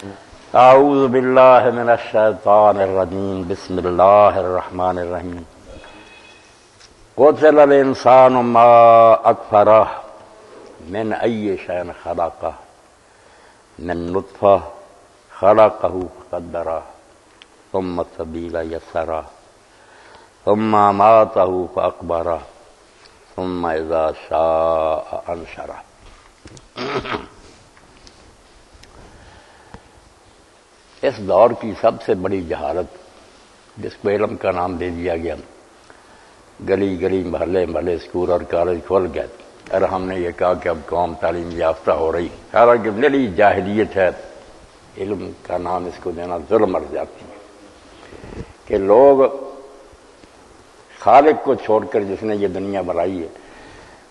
اعوذ باللہ من الشیطان الرجیم بسم اللہ الرحمن الرحیم قتل الانسان ما اکفرہ من ای شین خلقہ من نطفہ خلقہ فقدرہ ثم السبیل یسرہ ثم ماتہ فاقبرہ ثم اذا شاء انشرہ اس دور کی سب سے بڑی جہالت جس کو علم کا نام دے دیا گیا، گلی گلی محلے محلے اسکول اور کالج کھول گئے۔ اور ہم نے یہ کہا کہ اب قوم تعلیم یافتہ ہو رہی حالانکہ بڑی جاہلیت ہے۔ علم کا نام اس کو دینا ظلم مر جاتی ہے۔ کہ لوگ خالق کو چھوڑ کر جس نے یہ دنیا بنائی ہے،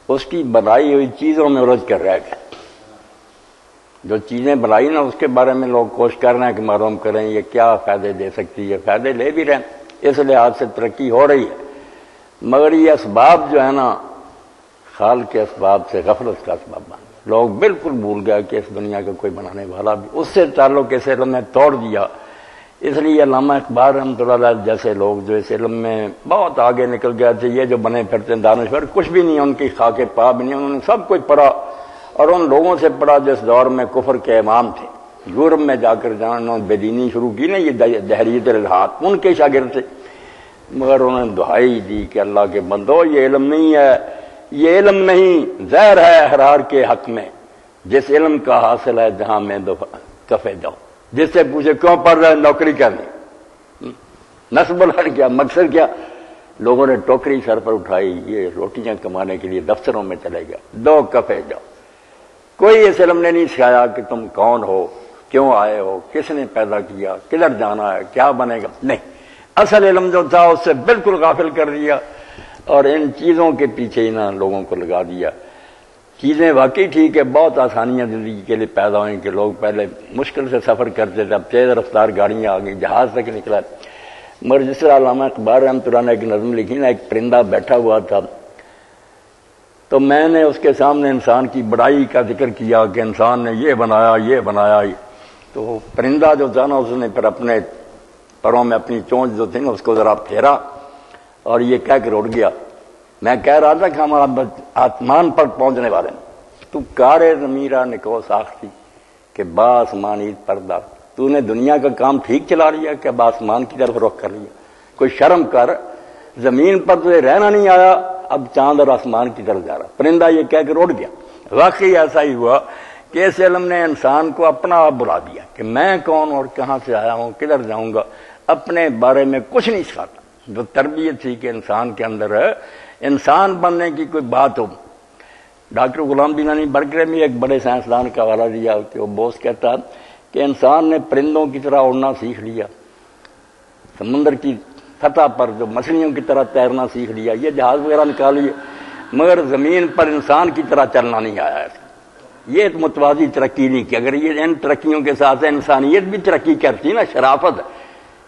اس کی بنائی ہوئی چیزوں میں الجھ کر رہ گئے۔ جو چیزیں بنائی نا، اس کے بارے میں لوگ کوشش کر رہے ہیں کہ معلوم کریں یہ کیا فائدے دے سکتی ہے، فائدے لے بھی رہے ہیں، اس لحاظ سے ترقی ہو رہی ہے۔ مگر یہ اسباب جو ہے نا، خال کے اسباب سے غفلت کا اسباب بن لوگ بالکل بھول گیا کہ اس دنیا کا کوئی بنانے والا بھی، اس سے تعلق اس علم نے توڑ دیا۔ اس لیے علامہ اقبال رحمۃ اللہ جیسے لوگ جو اس علم میں بہت آگے نکل گئے تھے، یہ جو بنے پھرتے ہیں دانشور، کچھ بھی نہیں، ان کی خاک پا بھی نہیں، انہوں نے سب کچھ پڑھا۔ اور ان لوگوں سے پڑھا جس دور میں کفر کے امام تھے۔ یورپ میں جا کر جہاں انہوں نے بے دینی شروع کی نا، یہ دہریت الحاط ان کے شاگرد تھے۔ مگر انہوں نے دہائی دی کہ اللہ کے بندو، یہ علم نہیں ہے۔ یہ علم نہیں، زہر ہے احرار کے حق میں۔ جس علم کا حاصل ہے، جہاں میں کفے جاؤ جس سے پوچھے کیوں پڑھ رہے نوکری کرنی۔ نصب الحر کیا، مقصد کیا؟ لوگوں نے ٹوکری سر پر اٹھائی، یہ روٹیاں کمانے کے لیے دفتروں میں چلے گیا دو کفے جاؤ کوئی اس علم نے نہیں سکھایا کہ تم کون ہو، کیوں آئے ہو، کس نے پیدا کیا، کدھر جانا ہے، کیا بنے گا؟ نہیں۔ اصل علم جو تھا، اس سے بالکل غافل کر دیا اور ان چیزوں کے پیچھے ہی نا لوگوں کو لگا دیا۔ چیزیں واقعی ٹھیک ہے، بہت آسانیاں زندگی کے لیے پیدا ہوئیں کہ لوگ پہلے مشکل سے سفر کرتے تھے، اب تیز رفتار گاڑیاں آ گئی جہاز تک نکلا۔ مگر جس طرح علامہ اخبار رحمۃ اللہ نے ایک نظم لکھی نا، ایک پرندہ بیٹھا ہوا تھا۔ تو میں نے اس کے سامنے انسان کی بڑائی کا ذکر کیا کہ انسان نے یہ بنایا یہ بنایا۔ تو پرندہ جو تھا نا، اس نے پھر اپنے پروں میں اپنی چونچ جو تھی نا، اس کو ذرا پھیرا اور یہ کہہ کے اڑ گیا۔ میں کہہ رہا تھا کہ ہمارا آسمان پر پہنچنے والے تو کارے زمیرہ نکو ساختی کہ باسمان عید پردہ۔ تو نے دنیا کا کام ٹھیک چلا لیا کہ باسمان کی طرف رخ کر لیا۔ کوئی شرم کر، زمین پر تجھے رہنا نہیں آیا۔ اب چاند اور آسمان کی طرف جا رہا پرندہ یہ کہہ کے اڑ گیا۔ واقعی ایسا ہی ہوا کہ اس علم نے انسان کو اپنا آپ بلا دیا کہ میں کون اور کہاں سے آیا ہوں، کدھر جاؤں گا۔ اپنے بارے میں کچھ نہیں سکھاتا۔ جو تربیت تھی کہ انسان کے اندر، انسان بننے کی کوئی بات ہو۔ ڈاکٹر غلام دینانی برگرے میں ایک بڑے سائنسدان کا حوالہ دیا کہ وہ بوس کہتا کہ انسان نے پرندوں کی طرح اڑنا سیکھ لیا۔ سمندر کی سطح پر جو مچھلیوں کی طرح تیرنا سیکھ لیا، یہ جہاز وغیرہ نکالیے مگر زمین پر انسان کی طرح چلنا نہیں آیا۔ ہے یہ متوازی ترقی نہیں کی۔ اگر یہ ان ترقیوں کے ساتھ انسانیت بھی ترقی کرتی نا، شرافت،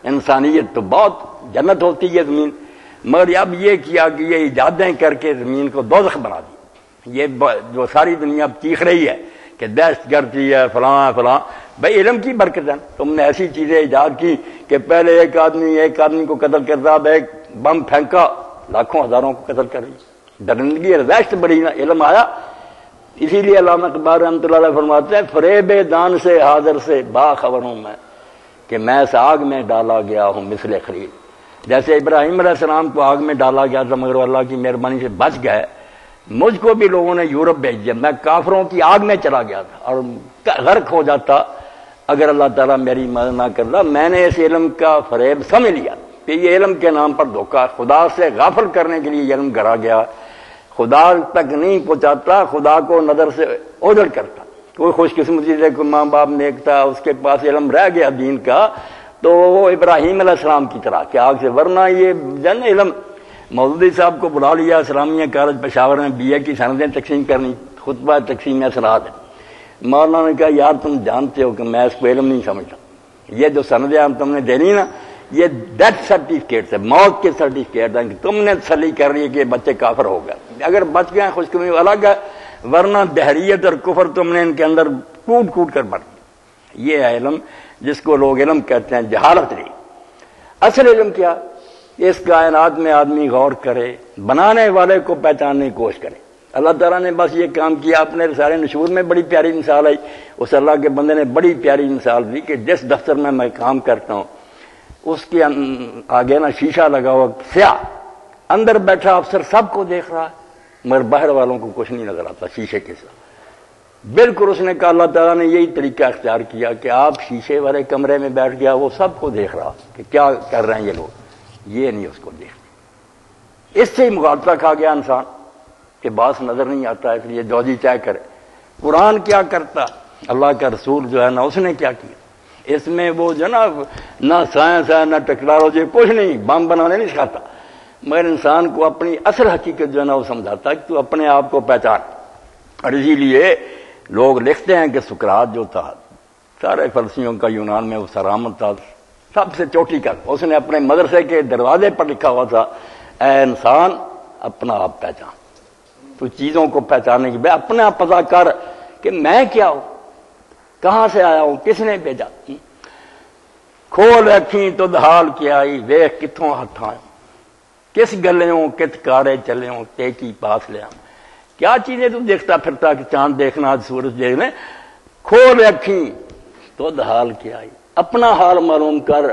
انسانیت تو بہت جنت ہوتی ہے زمین۔ مگر اب یہ کیا کہ یہ ایجادیں کر کے زمین کو دوزخ بنا دی۔ یہ جو ساری دنیا اب چیخ رہی ہے کہ دہشت گردی ہے، فلاں فلاں۔ بھائی علم کی برکت ہے تم نے ایسی چیزیں ایجاد کی کہ پہلے ایک آدمی ایک آدمی کو قتل کرتا اب ایک بم پھینکا، لاکھوں ہزاروں کو قتل کر رہی۔ درندگی دہشت بڑی نا، علم آیا۔ اسی لیے علامہ اقبال رحمۃ اللہ علیہ فرماتے ہیں، فریب دان سے حاضر سے باخبر ہوں میں کہ میں اس آگ میں ڈالا گیا ہوں مثل خرید۔ جیسے ابراہیم علیہ السلام کو آگ میں ڈالا گیا تھا، مگر اللہ کی مہربانی سے بچ گئے۔ مجھ کو بھی لوگوں نے یورپ بھیج دیا۔ میں کافروں کی آگ میں چلا گیا تھا اور غرق ہو جاتا۔ اگر اللہ تعالیٰ میری مدد نہ کرتا، میں نے اس علم کا فریب سمجھ لیا کہ یہ علم کے نام پر دھوکا خدا سے غافل کرنے کے لیے یہ علم گھرا گیا۔ خدا تک نہیں پہنچاتا، خدا کو نظر سے اوجڑ کرتا۔ کوئی خوش قسمتی سے کوئی ماں باپ نیک تھا، اس کے پاس علم رہ گیا دین کا، تو وہ ابراہیم علیہ السلام کی طرح کہ آگ سے، ورنہ یہ جن علم۔ مودودی صاحب کو بلا لیا، اسلامیہ کالج پشاور میں بی اے کی سندیں تقسیم کرنی، خطبہ تقسیم اثرات۔ مولانا نے کہا، یار تم جانتے ہو کہ میں اس کو علم نہیں سمجھتا. یہ جو سندیں ہم تم نے دینی نا، یہ ڈیتھ سرٹیفکیٹ ہے موت کے سرٹیفکیٹ ہے کہ تم نے تسلی کر رہی ہے کہ بچے کافر ہو گئے. اگر بچ گئے خوش الگ ہے، ورنہ دہریت اور کفر تم نے ان کے اندر کوٹ کوٹ کر بڑھ یہ ہے علم جس کو لوگ علم کہتے ہیں جہالت نہیں. اصل علم کیا، اس کائنات میں آدمی غور کرے، بنانے والے کو پہچاننے کی کوشش کرے. اللہ تعالیٰ نے بس یہ کام کیا اپنے سارے نشور میں بڑی پیاری مثال آئی۔ اس اللہ کے بندے نے بڑی پیاری مثال دی کہ جس دفتر میں میں کام کرتا ہوں، اس کے آگے نا شیشہ لگا ہوا، سیاہ۔ اندر بیٹھا افسر سب کو دیکھ رہا، مگر باہر والوں کو کچھ نہیں نظر آتا شیشے کے ساتھ۔ بالکل اس نے کہا، اللہ تعالیٰ نے یہی طریقہ اختیار کیا کہ آپ شیشے والے کمرے میں بیٹھ گیا، وہ سب کو دیکھ رہا کہ کیا کر رہے ہیں یہ لوگ۔ یہ نہیں اس کو دیکھتے اس سے ہی مغالطہ کھا گیا انسان۔ کہ باس نظر نہیں آتا اس لیے جوجی طے کرے۔ قرآن کیا کرتا؟ اللہ کا رسول جو ہے نا، اس نے کیا کیا؟ اس میں وہ جو نا، نہ سائنس ہے، نہ ٹیکنالوجی، کچھ نہیں، بم بنانے نہیں سکھاتا۔ مگر انسان کو اپنی اصل حقیقت جو ہے نا، وہ سمجھاتا کہ تو اپنے آپ کو پہچان۔ اور اسی لیے لوگ لکھتے ہیں کہ سکرات جو تھا، سارے فلسیوں کا، یونان میں وہ سرامت تھا، سب سے چوٹی کا۔ اس نے اپنے مدرسے کے دروازے پر لکھا ہوا تھا، اے انسان، اپنا آپ پہچان۔ تو چیزوں کو پہچاننے کی اپنا پتا کر کہ میں کیا ہوں، کہاں سے آیا ہوں، کس نے بھیجا؟ جی۔ کھول رکھی تو دھال کیا آئی ویخ کتوں ہاتھ آئے۔ کس گلے ہوں، کت کارے چلے ہوں تے کی پاس لے آؤں۔ کیا چیزیں تم دیکھتا پھرتا کہ چاند دیکھنا سورج دیکھنے کھول رکھی تو حال کیا آئی۔ اپنا حال معلوم کر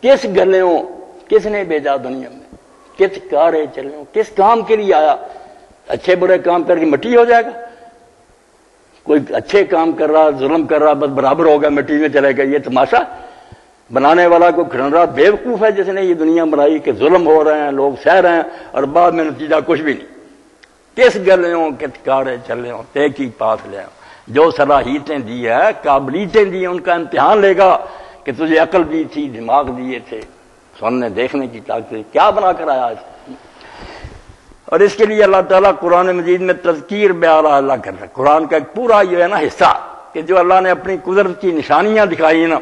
کس گلوں کس نے بھیجا دنیا میں؟ کس کارے چلے کس کام کے لیے آیا؟ اچھے برے کام کر کے مٹی ہو جائے گا۔ کوئی اچھے کام کر رہا، ظلم کر رہا، بس برابر ہوگا مٹی میں چلے گا یہ تماشا بنانے والا کو کھڑن رہا بیوقوف ہے، جس نے یہ دنیا بنائی کہ ظلم ہو رہے ہیں، لوگ سہ رہے ہیں اور بعد میں نتیجہ کچھ بھی نہیں۔ کس گلے کت کارے چلے ہوں تے کی پاس لے جو صلاحیتیں دی ہے، قابلیتیں دی ہیں، ان کا امتحان لے گا کہ تجھے عقل دی تھی، دماغ دیے تھے، سننے، دیکھنے کی طاقت، کیا بنا کر آیا اور اس کے لیے اللہ تعالیٰ قرآن مجید میں تذکیر بے اللہ کرتا ہے۔ قرآن کا ایک پورا یہ ہے نا حصہ کہ جو اللہ نے اپنی قدرت کی نشانیاں دکھائی نا،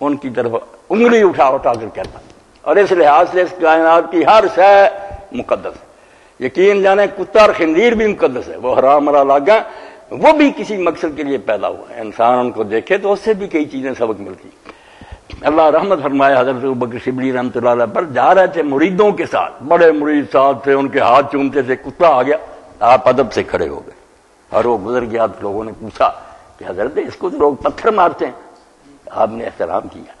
ان کی طرف انگلی اٹھا اٹھا کر کہتا اور اس لحاظ سے اس کائنات کی ہر شے مقدس یقین جانے کتا اور خندیر بھی مقدس ہے۔ وہ حرام مرا لاگا وہ بھی کسی مقصد کے لیے پیدا ہوا ہے۔ انسان ان کو دیکھے تو اس سے بھی کئی چیزیں سبق ملتی اللہ رحمت فرمایا حضرت بکر شبلی رحمۃ اللہ علیہ پر جا رہے تھے مریدوں کے ساتھ۔ بڑے مرید ساتھ تھے، ان کے ہاتھ چومتے تھے، کتا آ گیا۔ آپ ادب سے کھڑے ہو گئے۔ اور وہ گزر گیا تو لوگوں نے پوچھا کہ حضرت اس کو تو لوگ پتھر مارتے ہیں۔ آپ نے احترام کیا۔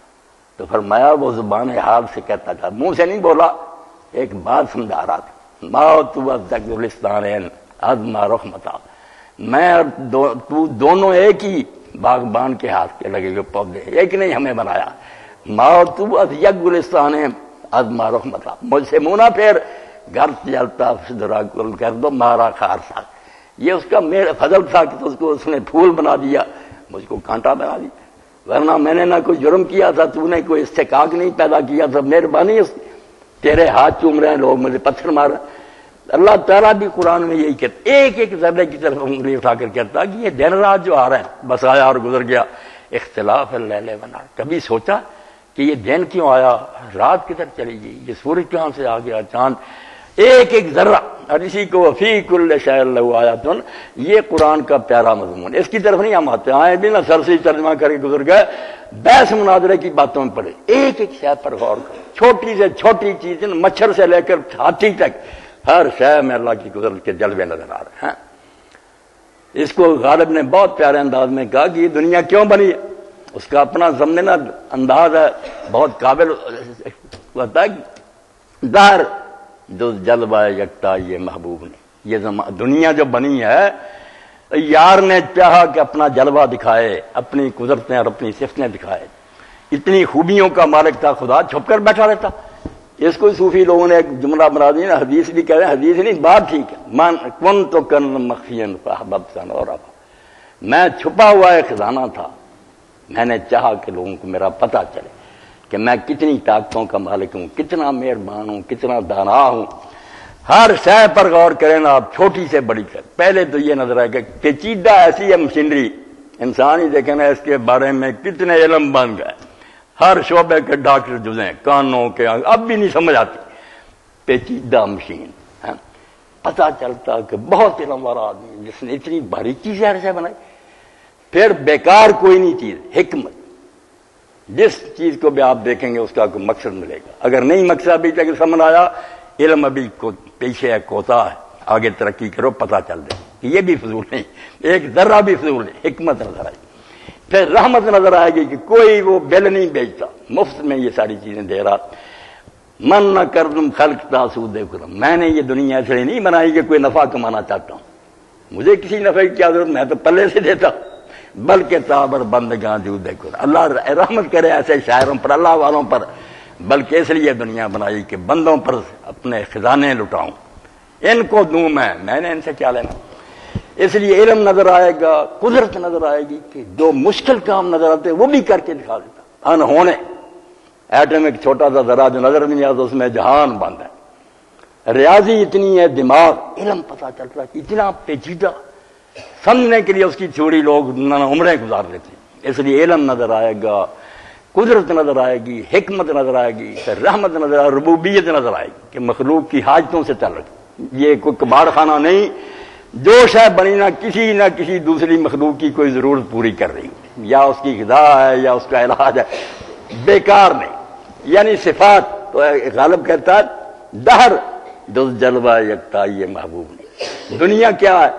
تو فرمایا، وہ زبان حال سے کہتا تھا، منہ سے نہیں بولا، ایک بات سمجھا رہا تھا۔ رحمتا میں اور تو دونوں ایک ہی باغبان کے ہاتھ کے لگے ہوئے پودے۔ ایک نہیں ہمیں بنایا۔ ماں تو یگ گلستان ہے ازما رحمتا مجھ سے مونا پھر گھر چلتا گل کر دو، مارا خار تھا یہ اس کا میرا فضل تھا کہ اس کو اس نے پھول بنا دیا۔ مجھ کو کانٹا بنا دیا ورنہ میں نے نہ کوئی جرم کیا تھا، تو نے کوئی استحقاق نہیں پیدا کیا تھا۔ مہربانی اس تیرے ہاتھ چوم رہے ہیں، لوگ مجھے پتھر مار رہے ہیں۔ اللہ تعالیٰ بھی قرآن میں یہی کہتا ایک ایک ذرے کی طرف انگلی اٹھا کر کہتا کہ یہ دن رات جو آ رہے ہیں، بس آیا اور گزر گیا۔ اختلاف ہے بنا کبھی سوچا کہ یہ دن کیوں آیا؟ رات کدھر چلی گئی۔ یہ سورج کہاں سے آ گیا؟ چاند۔ ایک ایک ذرہ۔ اور اسی کو وفیق اللہ آیا تو یہ قرآن کا پیارا مضمون۔ اس کی طرف نہیں ہم آتے۔ آئے بھی نہ سر سے ترجمہ کر کے گزر گئے۔ بیس مناظرے کی باتوں میں پڑے ایک ایک شہر پر غور کرو۔ چھوٹی سے چھوٹی چیز مچھر سے لے کر ہاتھی تک۔ ہر شہر میں اللہ کی قدرت کے جلوے نظر آ رہے ہیں۔ اس کو غالب نے بہت پیارے انداز میں کہا کہ یہ دنیا کیوں بنی ہے؟ اس کا اپنا ضمن انداز ہے، بہت قابل، ہوتا ہے دار جو جلوہ یکتا، یہ محبوب نے یہ دنیا جو بنی ہے، یار نے چاہا کہ اپنا جلوہ دکھائے، اپنی قدرتیں اور اپنی صفتیں دکھائے۔ اتنی خوبیوں کا مالک تھا، خدا چھپ کر بیٹھا رہتا۔ اس کو صوفی لوگوں نے ایک جملہ بنا دیا حدیث بھی کہہ رہے ہیں، حدیث نہیں، بات ٹھیک ہے۔ من کن تو کن مخفین اور میں چھپا ہوا ایک خزانہ تھا۔ میں نے چاہا کہ لوگوں کو میرا پتہ چلے کہ میں کتنی طاقتوں کا مالک ہوں، کتنا مہربان ہوں، کتنا دانا ہوں۔ ہر شہ پر غور کریں نا، آپ چھوٹی سے بڑی کر پہلے تو یہ نظر آئے کہ پیچیدہ ایسی ہے مشینری، انسان ہی دیکھیں نا، اس کے بارے میں کتنے علم بن گئے۔ ہر شعبے کے ڈاکٹر جو ہیں، کانوں کے اب بھی نہیں سمجھ آتی۔ پیچیدہ مشین ہاں۔ پتا چلتا کہ بہت علم والا آدمی، جس نے اتنی باریکی سے ہر سے بنائی۔ پھر بیکار کوئی نہیں چیز، حکمت۔ جس چیز کو بھی آپ دیکھیں گے، اس کا کوئی مقصد ملے گا۔ اگر نہیں مقصد، ابھی تک سمجھ آیا، علم ابھی کو پیچھے ہے، کوتا ہے۔ آگے ترقی کرو پتا چل دے۔ یہ بھی فضول نہیں، ایک ذرہ بھی فضول نہیں، حکمت نظر آئے گی پھر رحمت نظر آئے گی کہ کوئی وہ بل نہیں بیچتا۔ مفت میں یہ ساری چیزیں دے رہا۔ من نہ کر تم خلق تاسود کرم میں نے یہ دنیا ایسے نہیں بنائی کہ کوئی نفع کمانا چاہتا ہوں۔ مجھے کسی نفع کی کیا ضرورت میں تو پلے سے دیتا۔ بلکہ تابر بند گاں جو دیکھو اللہ رحمت کرے ایسے شاعروں پر، اللہ والوں پر۔ بلکہ اس لیے دنیا بنائی کہ بندوں پر اپنے خزانے لٹاؤں۔ ان کو دوں میں میں نے ان سے کیا لینا۔ اس لیے علم نظر آئے گا، قدرت نظر آئے گی کہ جو مشکل کام نظر آتے وہ بھی کر کے دکھا دیتا۔ ان ہونے۔ ایٹم ایک چھوٹا سا ذرا جو نظر نہیں آتا، اس میں جہان بند ہے۔ ریاضی اتنی ہے، دماغ، علم پتا چلتا کہ اتنا پیچیدہ۔ سمجھنے کے لیے اس کی چھوڑی لوگ عمریں گزار لیتے ہیں۔ اس لیے علم نظر آئے گا، قدرت نظر آئے گی، حکمت نظر آئے گی رحمت نظر آئے، ربوبیت نظر آئے گی کہ مخلوق کی حاجتوں سے چل یہ کوئی کباڑ خانہ نہیں جو شہ بنی نہ کسی نہ کسی دوسری مخلوق کی کوئی ضرورت پوری کر رہی یا اس کی غذا ہے یا اس کا علاج ہے۔ بیکار نہیں۔ یعنی صفات تو غالب کہتا ہے، دہر دس جلوہ یکتا، یہ محبوب نہیں۔ دنیا کیا ہے؟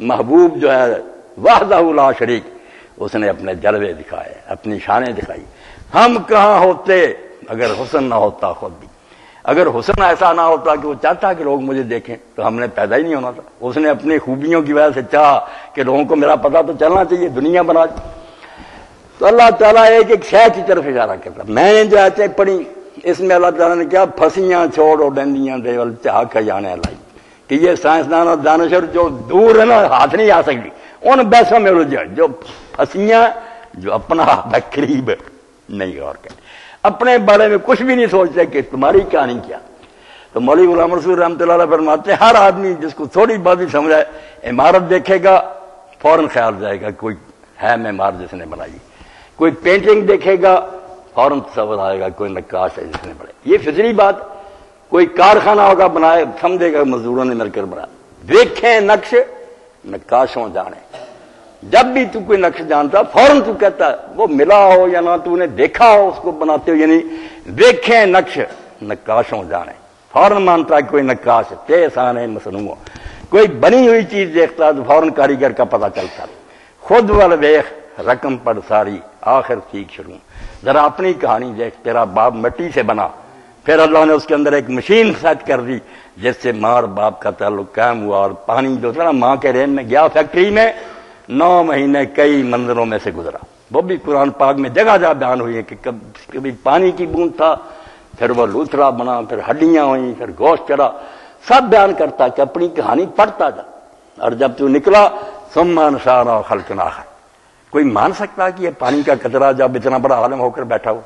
محبوب جو ہے واحدہ لا شریک۔ اس نے اپنے جلوے دکھائے، اپنی شانیں دکھائی۔ ہم کہاں ہوتے؟ اگر حسن نہ ہوتا خود بھی۔ اگر حسن ایسا نہ ہوتا کہ وہ چاہتا کہ لوگ مجھے دیکھیں، تو ہم نے پیدا ہی نہیں ہونا تھا۔ اس نے اپنی خوبیوں کی وجہ سے چاہا کہ لوگوں کو میرا پتا تو چلنا چاہیے، دنیا بنا۔ تو اللہ تعالیٰ ایک ایک شہ کی طرف اشارہ کرتا۔ میں نے جو ایسے پڑھی، اس میں اللہ تعالیٰ نے کیا پھنسیاں چھوڑ اور ڈندیاں دے چاہ کا جانے لائی کہ یہ سائنسدان اور دانشور جو دور ہے نا، ہاتھ نہیں آ سکتی۔ ان بحثوں میں رجے جو پھنسیاں، جو اپنا قریب، نہیں اور کہ اپنے بارے میں کچھ بھی نہیں سوچتے کہ تمہاری کہانی کیا۔ تو مولوی غلام رسول رحمۃ اللہ فرماتے ہیں، ہر آدمی جس کو تھوڑی بات بھی سمجھ آئے، عمارت دیکھے گا، فوراً خیال جائے گا، کوئی ہے میں عمارت جس نے بنائی۔ کوئی پینٹنگ دیکھے گا، فوراً تصور آئے گا، کوئی نقاش ہے جس نے بنائی۔ یہ فضری بات، کوئی کارخانہ ہوگا، بنائے، سمجھے گا، مزدوروں نے مل کر بنا دیکھیں نقش، نقاشوں جانے جب بھی تو کوئی نقش جانتا، فوراً تو کہتا ہے وہ ملا ہو یا نہ، تو نے دیکھا ہو، اس کو بناتے ہو یعنی دیکھیں نقش، نقاشوں جانے فوراً مانتا ہے کوئی نقاش تیس آنے مصنوع کوئی بنی ہوئی چیز دیکھتا، تو فوراً کاریگر کا پتہ چلتا۔ خود وال ویخ رقم پڑ ساری، آخر سیکھ شروع۔ ذرا اپنی کہانی دیکھ، تیرا باپ مٹی سے بنا۔ پھر اللہ نے اس کے اندر ایک مشین سیٹ کر دی، جس سے ماں اور باپ کا تعلق قائم ہوا۔ اور پانی جو تھا نا، ماں کے رین میں گیا فیکٹری میں نو مہینے کئی مندروں میں سے گزرا۔ وہ بھی قرآن پاک میں جگہ جگہ بیان ہوئی ہے کہ کبھی پانی کی بوند تھا، پھر وہ لوتھرا بنا، پھر ہڈیاں ہوئی پھر گوشت چڑھا سب بیان کرتا کہ اپنی کہانی پڑھتا جا۔ اور جب تو نکلا سمان سارا خلق ناخر کوئی مان سکتا کہ یہ پانی کا کچرا جب اتنا بڑا عالم ہو کر بیٹھا ہوا؟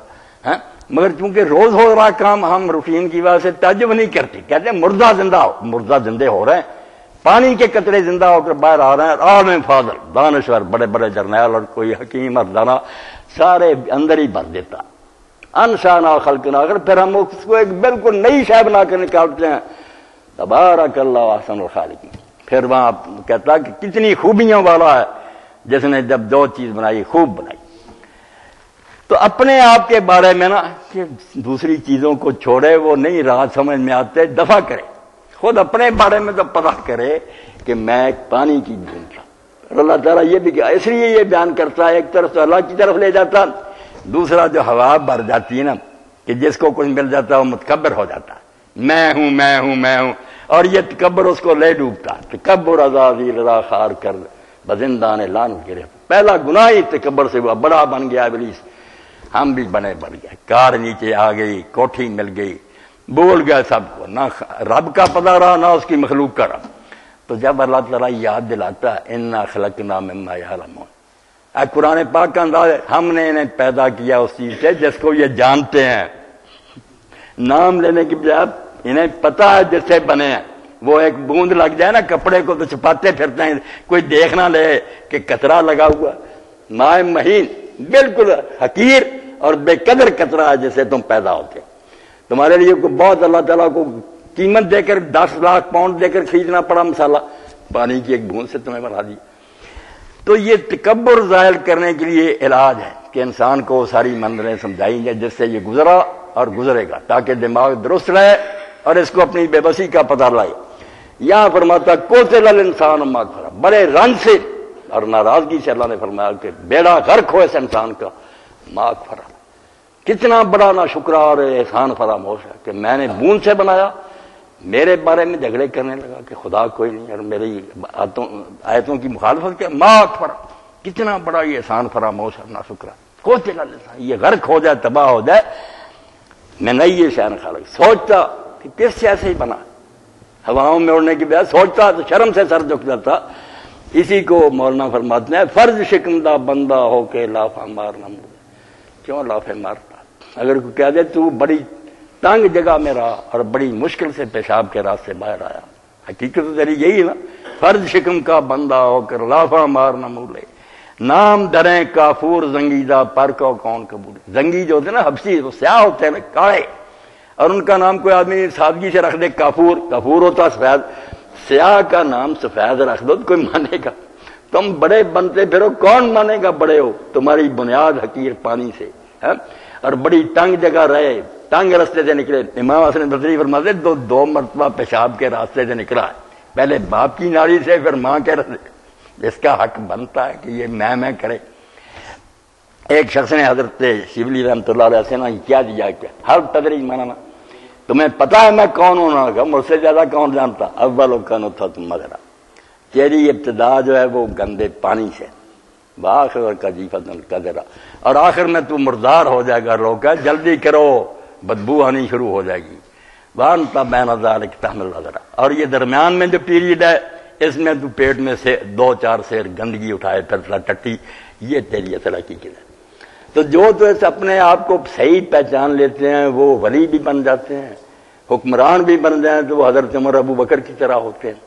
ہے مگر چونکہ روز ہو رہا کام، ہم روٹین کی وجہ سے تعجب نہیں کرتے۔ کہتے ہیں، مردہ زندہ ہو۔ مردہ زندے ہو رہے ہیں۔ پانی کے قطرے زندہ ہو کر باہر آ رہے ہیں عالم فاضل، دانشور، بڑے بڑے جرنیل اور کوئی حکیم اور دانا سارے اندر ہی بھر دیتا۔ انشانا خلق نہ کر پھر ہم اس کو ایک بالکل نئی شہ بنا کر نکالتے ہیں، تبارک اللہ آسن الخالق پھر وہاں کہتا کہ کتنی خوبیاں والا ہے، جس نے جب دو چیز بنائی، خوب بنائی۔ تو اپنے آپ کے بارے میں نا، کہ دوسری چیزوں کو چھوڑے، وہ نہیں رہا سمجھ میں آتے دفاع کرے۔ خود اپنے بارے میں تو پتا کرے کہ میں ایک پانی کی تھا۔ اللہ تعالیٰ یہ بھی اس لیے یہ بیان کرتا ہے، ایک طرف تو اللہ کی طرف لے جاتا، دوسرا جو ہوا بھر جاتی ہے نا، کہ جس کو کچھ مل جاتا ہے وہ متکبر ہو جاتا میں ہوں میں ہوں میں ہوں۔ اور یہ تکبر اس کو لے ڈوبتا تکبر آزادی رضا خار کر بزندان لان گرے۔ پہلا گناہ ہی تکبر سے وہ بڑا بن گیا ابلیس۔ ہم بھی بنے بڑھ گئے۔ کار نیچے آ گئی، کوٹھی مل گئی۔ بول گئے سب کو، نہ رب کا پتا رہا، نہ اس کی مخلوق کا رہا۔ تو جب اللہ تعالیٰ یاد دلاتا ان خلق نام قرآن پاک کا انداز ہم نے انہیں پیدا کیا اس چیز سے جس کو یہ جانتے ہیں۔ نام لینے کی بجائے انہیں پتا ہے جس سے بنے ہیں۔ وہ ایک بوند لگ جائے نا، کپڑے کو تو چھپاتے پھرتے ہیں، کوئی دیکھنا لے کہ کترا لگا ہوا۔ مائ مہین، بالکل حقیر اور بے قدر کچرا ہے جسے تم پیدا ہوتے تمہارے لیے بہت اللہ تعالیٰ کو قیمت دے کر دس لاکھ پاؤنڈ دے کر خریدنا پڑا مسالہ۔ پانی کی ایک بوند سے تمہیں بنا دی۔ تو یہ تکبر ظاہر کرنے کے لیے علاج ہے کہ انسان کو ساری منظریں سمجھائی جائیں، جس سے یہ گزرا اور گزرے گا، تاکہ دماغ درست رہے اور اس کو اپنی بے بسی کا پتہ لائے یہاں فرماتا کو لل انسان فرا بڑے رنگ سے اور ناراضگی سے اللہ نے فرمایا کہ بیڑا غرق ہو اس انسان کا۔ ماغ فرا کتنا بڑا نا شکرا اور احسان فراموش ہے کہ میں نے بون سے بنایا، میرے بارے میں جھگڑے کرنے لگا کہ خدا کوئی نہیں، اور میری آیتوں کی مخالفت کیا ماں فرا کتنا بڑا یہ احسان فراموش ہے، نا شکرا کو چلا یہ غرق ہو جائے، تباہ ہو جائے۔ میں نہیں یہ شہر خالق سوچتا کہ کس سے ایسے ہی بنا۔ ہواؤں میں اڑنے کی بجائے سوچتا تو شرم سے سر جھک جاتا۔ اسی کو مولانا فرماتے ہیں، فرض شکندہ بندہ ہو کے لافا مارنا کیوں لافے مارتا اگر کوئی کہہ دے تو بڑی تنگ جگہ میں رہا اور بڑی مشکل سے پیشاب کے راستے باہر آیا۔ حقیقت تیری یہی نا۔ فرض شکم کا بندہ ہو کر لافا مارنا مولے۔ نام ڈرے کافور زنگیدہ پر کو کون قبول۔ زنگی جو ہوتے نا حبسی وہ سیاہ ہوتے ہیں نا، کاڑے۔ اور ان کا نام کوئی آدمی سادگی سے رکھ دے، کافور۔ کافور ہوتا سفید۔ سیاہ کا نام سفید رکھ دو تو کوئی مانے گا۔ تم بڑے بنتے پھرو، کون مانے گا بڑے ہو؟ تمہاری بنیاد حقیر پانی سے ہاں؟ اور بڑی تنگ جگہ رہے تنگ راستے سے نکلے۔ امام حسن بدری فرما دے دو دو مرتبہ پیشاب کے راستے سے نکلا ہے۔ پہلے باپ کی ناڑی سے، پھر ماں کے راستے جس کا حق بنتا ہے کہ یہ میں میں کرے۔ ایک شخص نے حضرت شیولی رحمت اللہ علیہ سے کیا دیا کیا؟ ہر تدریج مانا تمہیں پتا ہے میں کون ہونا گا مجھ سے زیادہ کون جانتا؟ اول کون تھا تم مگر۔ تیری ابتدا جو ہے وہ گندے پانی سے۔ باخر کا جی کا درا اور آخر میں تو مردار ہو جائے گا روکا جلدی کرو، بدبو آنی شروع ہو جائے گی۔ بانتا بین ہزار تحمل اور یہ درمیان میں جو پیریڈ ہے، اس میں تو پیٹ میں سے دو چار سیر گندگی اٹھائے، پھر ٹٹی، یہ تیری اصل حقیقت ہے تو جو تو اپنے آپ کو صحیح پہچان لیتے ہیں، وہ ولی بھی بن جاتے ہیں، حکمران بھی بن جائیں تو وہ حضرت عمر ابو بکر کی طرح ہوتے ہیں۔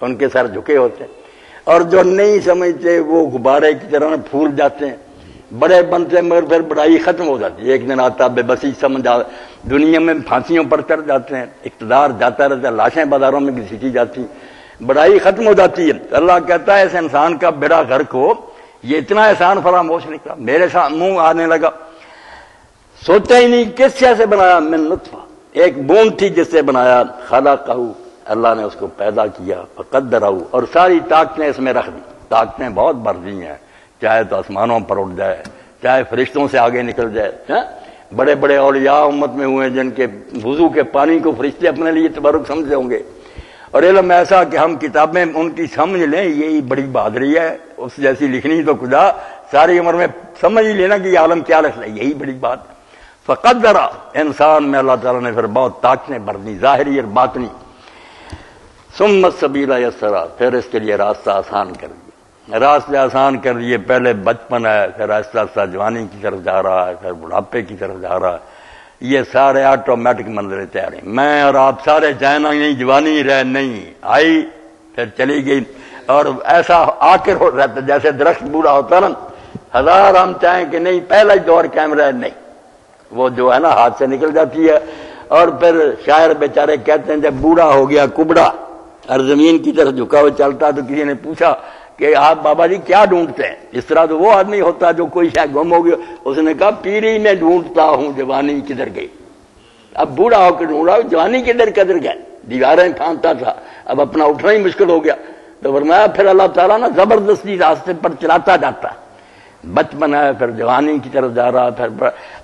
ان کے سر جھکے ہوتے ہیں۔ اور جو نہیں سمجھتے وہ غبارے کی طرح پھول جاتے ہیں۔ بڑے بنتے ہیں مگر پھر بڑائی ختم ہو جاتی ہے۔ ایک دن آتا بے بسی سمجھ دنیا میں پھانسیوں پر چڑھ جاتے ہیں۔ اقتدار جاتا رہتا ہے، لاشیں بازاروں میں گھسیٹی جاتی بڑائی ختم ہو جاتی ہے۔ اللہ کہتا ہے، اس انسان کا بیڑا گھر کو، یہ اتنا احسان فراموش نکلا میرے ساتھ منہ آنے لگا۔ سوچا ہی نہیں، کس سے بنایا؟ میں نطفہ ایک بوند تھی جس سے بنایا خلا کہو اللہ نے اس کو پیدا کیا قدر اور ساری طاقتیں اس میں رکھ دی۔ طاقتیں بہت بڑھ دی ہیں۔ چاہے تو آسمانوں پر اٹھ جائے، چاہے فرشتوں سے آگے نکل جائے ہاں؟ بڑے بڑے اولیاء امت میں ہوئے جن کے وضو کے پانی کو فرشتے اپنے لیے تبرک سمجھے ہوں گے۔ اور علم ایسا کہ ہم کتابیں ان کی سمجھ لیں، یہی بڑی بہادری ہے۔ اس جیسی لکھنی تو خدا ساری عمر میں سمجھ ہی لینا کہ یہ عالم کیا رکھ یہی بڑی بات۔ فقط انسان میں اللہ تعالیٰ نے پھر بہت طاقتیں بھر دی، ظاہری اور باطنی۔ سمت سبیلا یسرا، پھر اس کے لیے راستہ آسان کر دیا۔ راستے آسان کر دیے، پہلے بچپن ہے، پھر آہستہ آہستہ جوانی کی طرف جا رہا ہے، پھر بڑھاپے کی طرف جا رہا ہے۔ یہ سارے آٹومیٹک منظر تیار ہیں میں اور آپ سارے چاہنا نہیں، جوانی رہ نہیں۔ آئی، پھر چلی گئی۔ اور ایسا آخر ہو رہتا جیسے درخت بوڑھا ہوتا نا۔ ہزار ہم چاہیں کہ نہیں، پہلا ہی دور کیمرہ نہیں۔ وہ جو ہے نا، ہاتھ سے نکل جاتی ہے۔ اور پھر شاعر بیچارے کہتے ہیں، جب بوڑھا ہو گیا، کبڑا۔ زمین کی طرف جھکا ہوا چلتا تو کسی نے پوچھا کہ آپ بابا جی کیا ڈھونڈتے ہیں؟ اس طرح تو وہ آدمی ہوتا جو کوئی شاید گم ہو گیا۔ اس نے کہا، پیری میں ڈھونڈتا ہوں، جوانی کدھر گئی؟ اب بوڑھا ہو کے ڈھونڈا، جوانی کدھر کدھر گئے دیواریں پھانتا تھا، اب اپنا اٹھنا ہی مشکل ہو گیا۔ تو فرمایا، پھر اللہ تعالیٰ نا زبردستی راستے پر چلاتا جاتا۔ بچپن ہے پھر جوانی کی طرف جا رہا، پھر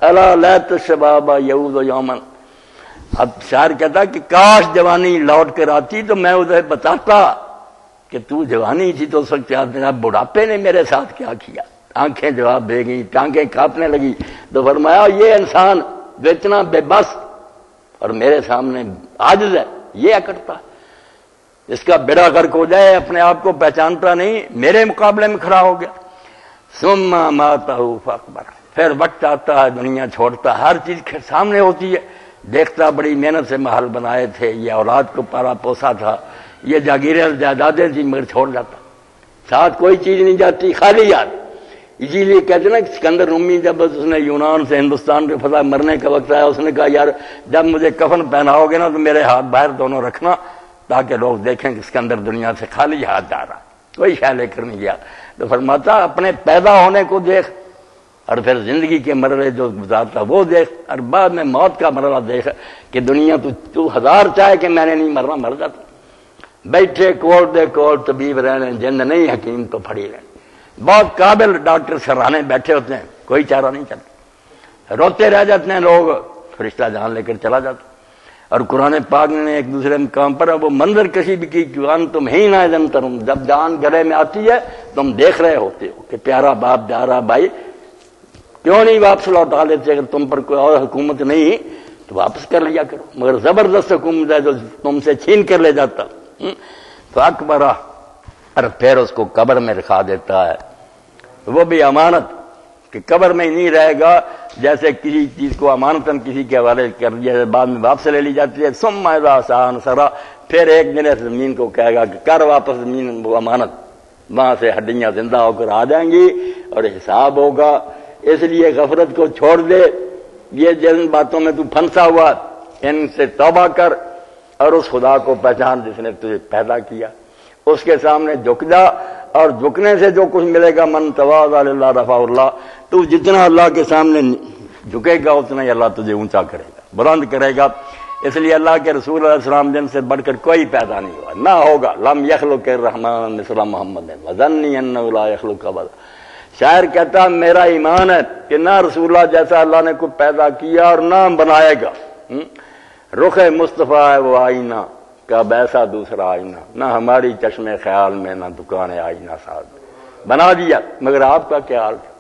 اللہ شبابا یعود یومن۔ اب شاعر کہتا کہ کاش جوانی لوٹ کر آتی تو میں ادھر بتاتا کہ تو جوانی تھی تو اس وقت بڑھاپے نے میرے ساتھ کیا کیا؟ آنکھیں جواب دے گئی ٹانکیں کاپنے لگی تو فرمایا، یہ انسان جو اتنا بے بس اور میرے سامنے آجز ہے، یہ کرتا اس کا بیڑا غرق ہو جائے، اپنے آپ کو پہچانتا نہیں، میرے مقابلے میں کھڑا ہو گیا۔ سما ماتا اکبر پھر وقت آتا ہے، دنیا چھوڑتا، ہر چیز سامنے ہوتی ہے۔ دیکھتا بڑی محنت سے محل بنائے تھے، یہ اولاد کو پارا پوسا تھا، یہ جاگیریں جائیدادیں تھیں، مگر چھوڑ جاتا۔ ساتھ کوئی چیز نہیں جاتی، خالی یاد۔ اسی لیے کہتے نا، سکندر رومی جب اس نے یونان سے ہندوستان کے فتح مرنے کا وقت آیا، اس نے کہا، یار، جب مجھے کفن پہناؤ گے نا، تو میرے ہاتھ باہر دونوں رکھنا، تاکہ لوگ دیکھیں کہ سکندر دنیا سے خالی ہاتھ جا رہا کوئی خیال لے کر نہیں گیا تو فرماتا، اپنے پیدا ہونے کو دیکھ اور پھر زندگی کے مرحلے جو گزارتا وہ دیکھ اور بعد میں موت کا مرحلہ دیکھ کہ دنیا تو تو ہزار چاہے کہ میں نے نہیں مرنا، مر جاتا۔ بیٹھے کوٹ دے کوٹ طبیب رہنے جند نہیں، حکیم تو پھڑی رہنے بہت قابل ڈاکٹر سرانے بیٹھے ہوتے ہیں، کوئی چارہ نہیں چلتا۔ روتے رہ جاتے ہیں لوگ، فرشتہ جان لے کر چلا جاتا۔ اور قرآن پاک نے ایک دوسرے مقام پر وہ منظر کسی بھی کی، جوان تم ہی نہ جن ترم، جب جان گلے میں آتی ہے، تم دیکھ رہے ہوتے ہو کہ پیارا باپ، پیارا بھائی کیوں نہیں واپس لوٹا لیتے اگر تم پر کوئی اور حکومت نہیں؟ تو واپس کر لیا کرو۔ مگر زبردست حکومت ہے جو تم سے چھین کر لے جاتا۔ تو اکبر اور پھر اس کو قبر میں رکھا دیتا ہے۔ وہ بھی امانت کہ قبر میں ہی نہیں رہے گا، جیسے کسی چیز کو امانتن کسی کے حوالے کر دیا، بعد میں واپس لے لی جاتی ہے۔ سم سان سرا پھر ایک دن زمین کو کہے گا کہ کر واپس زمین، وہ امانت۔ وہاں سے ہڈیاں زندہ ہو کر آ جائیں گی اور حساب ہوگا۔ اس لیے غفرت کو چھوڑ دے۔ یہ جن باتوں میں تو پھنسا ہوا، ان سے توبہ کر اور اس خدا کو پہچان جس نے تجھے پیدا کیا۔ اس کے سامنے جھک جا اور جھکنے سے جو کچھ ملے گا، من تواز اللہ رفا اللہ۔ تو جتنا اللہ کے سامنے جھکے گا، اتنا ہی اللہ تجھے اونچا کرے گا، بلند کرے گا۔ اس لیے اللہ کے رسول علیہ السلام جن سے بڑھ کر کوئی پیدا نہیں ہوا، نہ ہوگا۔ لم یخلو کے رحمان محمد وزن یخلو کا شاعر کہتا میرا ایمان ہے کہ نہ رسول اللہ جیسا اللہ نے کوئی پیدا کیا اور نہ بنائے گا۔ رخ مصطفیٰ ہے وہ آئینہ۔ کب ایسا دوسرا آئینہ۔ نہ ہماری چشم خیال میں، نہ دکان آئینہ ساتھ بنا دیا، مگر آپ کا کیا حال تھا؟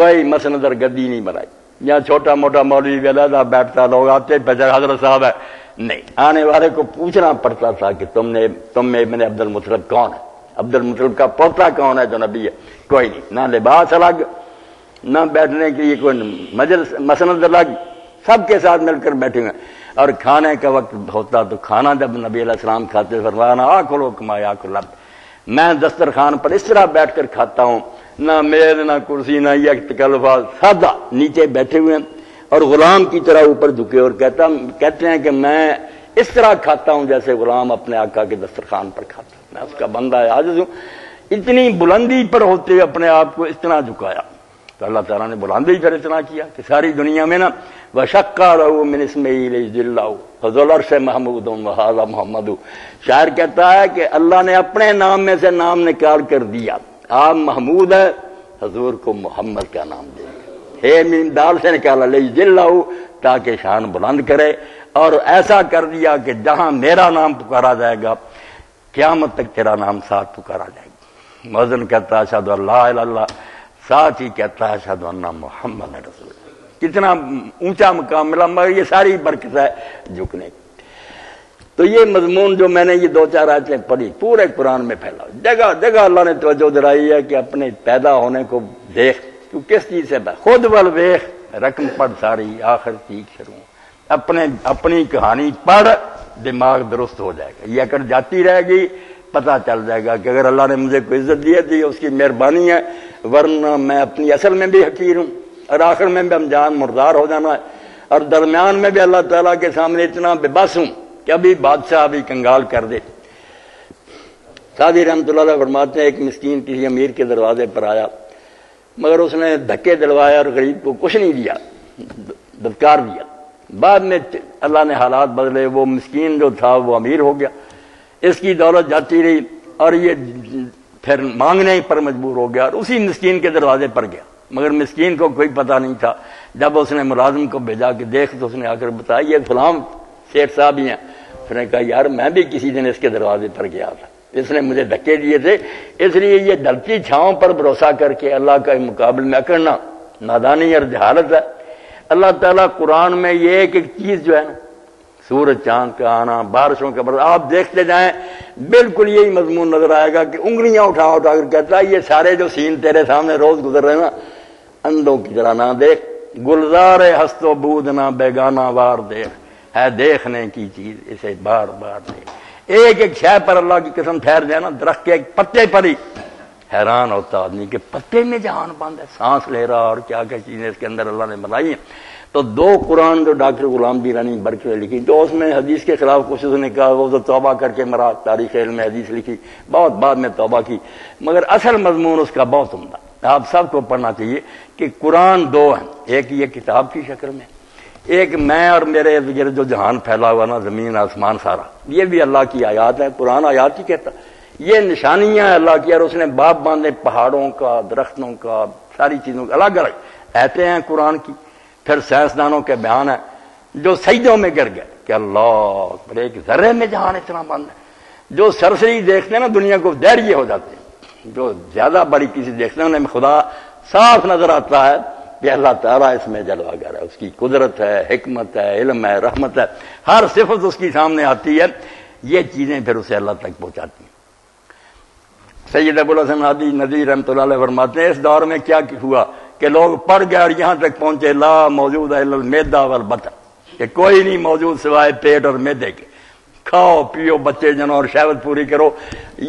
کوئی مسندر گدی نہیں بنائی۔ یہاں چھوٹا موٹا مولوی علیحدہ بیٹھتا، لوگ آتے، بجر حضرت صاحب ہے۔ نہیں، آنے والے کو پوچھنا پڑتا تھا کہ تم نے، تم میں ابن عبد المطلب کون ہے؟ عبد المطلب کا پوتا کون ہے جو نبی ہے؟ کوئی نہیں، نہ لباس الگ، نہ بیٹھنے کے لیے کوئی مجلس، مسند الگ، سب کے ساتھ مل کر بیٹھے ہوئے اور کھانے کا وقت ہوتا تو کھانا جب نبی علیہ السلام کھاتے فرمانا آ کھولو کمایا کھلا میں دسترخوان پر اس طرح بیٹھ کر کھاتا ہوں۔ نہ میز، نہ کرسی، نہ یک تکلفا سادہ نیچے بیٹھے ہوئے ہیں۔ اور غلام کی طرح اوپر جھکے اور کہتا، کہتے ہیں کہ میں اس طرح کھاتا ہوں جیسے غلام اپنے آقا کے دسترخوان پر کھاتا۔ میں اس کا بندہ ہے آج ہوں۔ اتنی بلندی پر ہوتے اپنے آپ کو اتنا جھکایا۔ تو اللہ تعالیٰ نے بلندی پر اتنا کیا کہ ساری دنیا میں نا وہ شکا رہو من اسماعیل فضول سے محمود محمد۔ شاعر کہتا ہے کہ اللہ نے اپنے نام میں سے نام نکال کر دیا۔ آپ محمود ہے حضور کو محمد کا نام دے ہے مین دال سے نکالا لے ضلع تاکہ شان بلند کرے۔ اور ایسا کر دیا کہ جہاں میرا نام پکارا جائے گا قیامت تک تیرا نام ساتھ پکارا جائے گا۔ مزن کہتا ہے شاد اللہ اللہ۔ ساتھ ہی کہتا ہے شاد اللہ محمد رسول کتنا اونچا مقام ملا، مگر یہ ساری برکت ہے جھکنے کی۔ تو یہ مضمون جو میں نے یہ دو چار آیتیں پڑھی، پورے قرآن میں پھیلا۔ جگہ جگہ اللہ نے توجہ دلائی ہے کہ اپنے پیدا ہونے کو دیکھ، تو کس چیز سے خود بل ویخ رقم پڑھ ساری، آخر چیز شروع۔ اپنے، اپنی کہانی پڑھ دماغ درست ہو جائے گا۔ یہ اگر جاتی رہے گی پتا چل جائے گا کہ اگر اللہ نے مجھے کوئی عزت دی تھی اس کی مہربانی ہے۔ ورنہ میں اپنی اصل میں بھی حقیر ہوں اور آخر میں بھی ہم جان مردار ہو جانا ہے۔ اور درمیان میں بھی اللہ تعالیٰ کے سامنے اتنا بے بس ہوں کہ ابھی بادشاہ ابھی کنگال کر دے۔ سادی رحمت اللہ فرماتے ہیں، ایک مسکین کسی امیر کے دروازے پر آیا۔ مگر اس نے دھکے دلوایا اور غریب کو کچھ نہیں دیا دبکار دیا۔ بعد میں اللہ نے حالات بدلے، وہ مسکین جو تھا وہ امیر ہو گیا۔ اس کی دولت جاتی رہی اور یہ پھر مانگنے پر مجبور ہو گیا اور اسی مسکین کے دروازے پر گیا۔ مگر مسکین کو کوئی پتہ نہیں تھا۔ جب اس نے ملازم کو بھیجا کہ دیکھ، تو اس نے آ کر بتایا، یہ فلام شیخ صاحب ہی ہیں۔ اس نے کہا، یار، میں بھی کسی دن اس کے دروازے پر گیا تھا۔ اس نے مجھے دھکے دیے تھے۔ اس لیے یہ ڈلتی چھاؤں پر بھروسہ کر کے اللہ کا مقابل میں کرنا نادانی اور جہالت ہے۔ اللہ تعالیٰ قرآن میں یہ ایک ایک چیز جو ہے نا، سورج، چاند کا آنا، بارشوں کا برس، آپ دیکھتے جائیں، بالکل یہی مضمون نظر آئے گا کہ انگلیاں اٹھا اٹھا کر کہتا ہے یہ سارے جو سین تیرے سامنے روز گزر رہے نا اندوں کی طرح نہ دیکھ، گلزار ہست و بود نہ بیگانہ وار دیکھ، ہے دیکھنے کی چیز اسے بار بار دیکھ۔ ایک ایک شہ پر اللہ کی قسم ٹھہر جائے نا، درخت کے ایک پتے پر ہی حیران ہوتا آدمی کہ پتے میں جہان بند ہے، سانس لے رہا اور کیا کیا چیزیں اس کے اندر اللہ نے بنائی ہیں۔ تو دو قرآن جو ڈاکٹر غلام بھی رانی برکر لکھی تو اس میں حدیث کے خلاف کچھ اس نے کہا، وہ تو توبہ کر کے مرا، تاریخ علم میں حدیث لکھی، بہت بعد میں توبہ کی۔ مگر اصل مضمون اس کا بہت عمدہ۔ آپ سب کو پڑھنا چاہیے کہ قرآن دو ہیں، ایک یہ کتاب کی شکل میں، ایک میں اور میرے جو جہان پھیلا ہوا نا، زمین، آسمان، سارا۔ یہ بھی اللہ کی آیات ہے قرآن آیات ہی کہتا۔ یہ نشانیاں اللہ کی اور اس نے باپ باندھے پہاڑوں کا، درختوں کا، ساری چیزوں کا، الگ الگ۔ ایتے ہیں قرآن کی۔ پھر سائنسدانوں کے بیان ہے جو سجدوں میں گر گئے کہ اللہ ایک ذرے میں جہان اتنا بند ہے جو سرسری دیکھتے ہیں نا دنیا کو، دیر ہو جاتے ہیں۔ جو زیادہ بڑی کسی دیکھتے ہیں، انہیں خدا صاف نظر آتا ہے کہ اللہ تعالیٰ اس میں جلوہ گر ہے۔ اس کی قدرت ہے، حکمت ہے، علم ہے، رحمت ہے۔ ہر صفت اس کی سامنے آتی ہے۔ یہ چیزیں پھر اسے اللہ تک پہنچاتی ہیں۔ سید ابو الحسن عادی ندی رحمۃ اللہ علیہ فرماتے ہیں، اس دور میں کیا ہوا کہ لوگ پڑھ گئے اور یہاں تک پہنچے، لا موجود ہے میدا والبطن، کہ کوئی نہیں موجود سوائے پیٹ اور میدے کے۔ کھاؤ، پیو، بچے جنو اور شہوت پوری کرو۔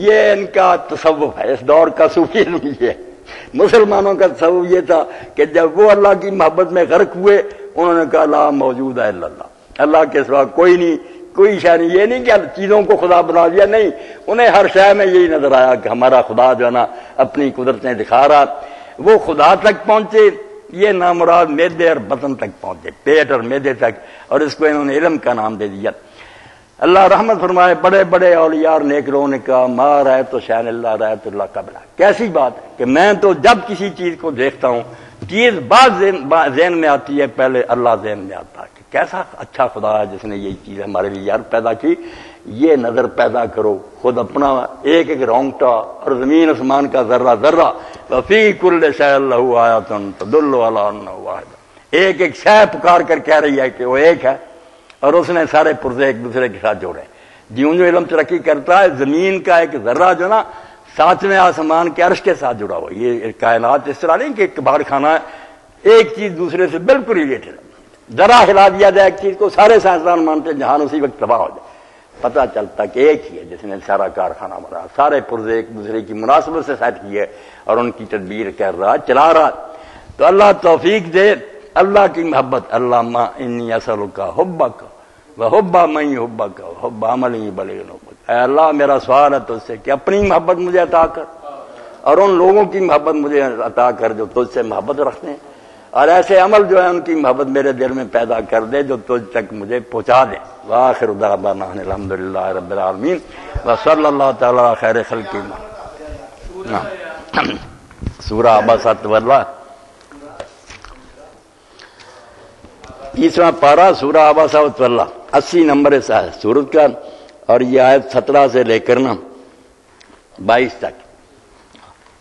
یہ ان کا تصوف ہے، اس دور کا صوفی یہ مسلمانوں کا تصوف یہ تھا کہ جب وہ اللہ کی محبت میں غرق ہوئے، انہوں نے کہا، لا موجود ہے اللہ۔ اللہ کے سوا کوئی نہیں۔ کوئی شہ نہیں، یہ نہیں کہ چیزوں کو خدا بنا دیا، نہیں، انہیں ہر شہر میں یہی نظر آیا کہ ہمارا خدا جو ہے نا اپنی قدرتیں دکھا رہا، وہ خدا تک پہنچے، یہ نامراد میدے اور بطن تک پہنچے، پیٹ اور میدے تک، اور اس کو انہوں نے علم کا نام دے دیا۔ اللہ رحمت فرمائے، بڑے بڑے اولیار نیک رو نے کہا ماں رہے تو شہن اللہ رہے تو اللہ قبلہ کیسی بات ہے کہ میں تو جب کسی چیز کو دیکھتا ہوں، چیز بعد ذہن میں آتی ہے، پہلے اللہ ذہن میں آتا ہے۔ کیسا اچھا خدا ہے جس نے یہ چیز ہمارے لیے یار پیدا کی؟ یہ نظر پیدا کرو، خود اپنا ایک ایک رونگٹا اور زمین آسمان کا ذرہ ذرہ، وفی کل شہ اللہ آیا تن ایک ایک شہ پکار کر کہہ رہی ہے کہ وہ ایک ہے اور اس نے سارے پرزے ایک دوسرے کے ساتھ جوڑے۔ جیوں جو علم ترقی کرتا ہے، زمین کا ایک ذرہ جو نا ساتویں آسمان کے عرش کے ساتھ جڑا ہوا۔ یہ کائنات اس طرح نہیں کہ ایک باہر کھانا ہے، ایک چیز دوسرے سے بالکل ریلیٹڈ ذرا ہلا دیا جائے ایک چیز کو، سارے سائنسدان مانتے جہان اسی وقت تباہ ہو جائے۔ پتا چلتا کہ ایک ہی ہے، جس نے سارا کارخانہ بنا، سارے پرزے ایک دوسرے کی مناسبت سے سیٹ کیے اور ان کی تدبیر کر رہا، چلا رہا۔ تو اللہ توفیق دے، اللہ کی محبت، اللہ ماں انی اصل کا حبا کا وہ حبا میں حبا کا حبا عمل ہی بلے اے اللہ، میرا سوال ہے تجھ سے کہ اپنی محبت مجھے عطا کر اور ان لوگوں کی محبت مجھے عطا کر جو تجھ سے محبت رکھتے ہیں۔ اور ایسے عمل جو ہے ان کی محبت میرے دل میں پیدا کر دے جو تجھ تک مجھے پہنچا دے۔ واخر الحمد للہ رب العالمین۔ و صلی اللہ تعالی خیر خلقی سورہ ابا ست ولہ تیسرا پارا سورہ آبا ساوت ولہ اسی نمبر سورت کا اور یہ آیت سترہ سے لے کر نا بائیس تک۔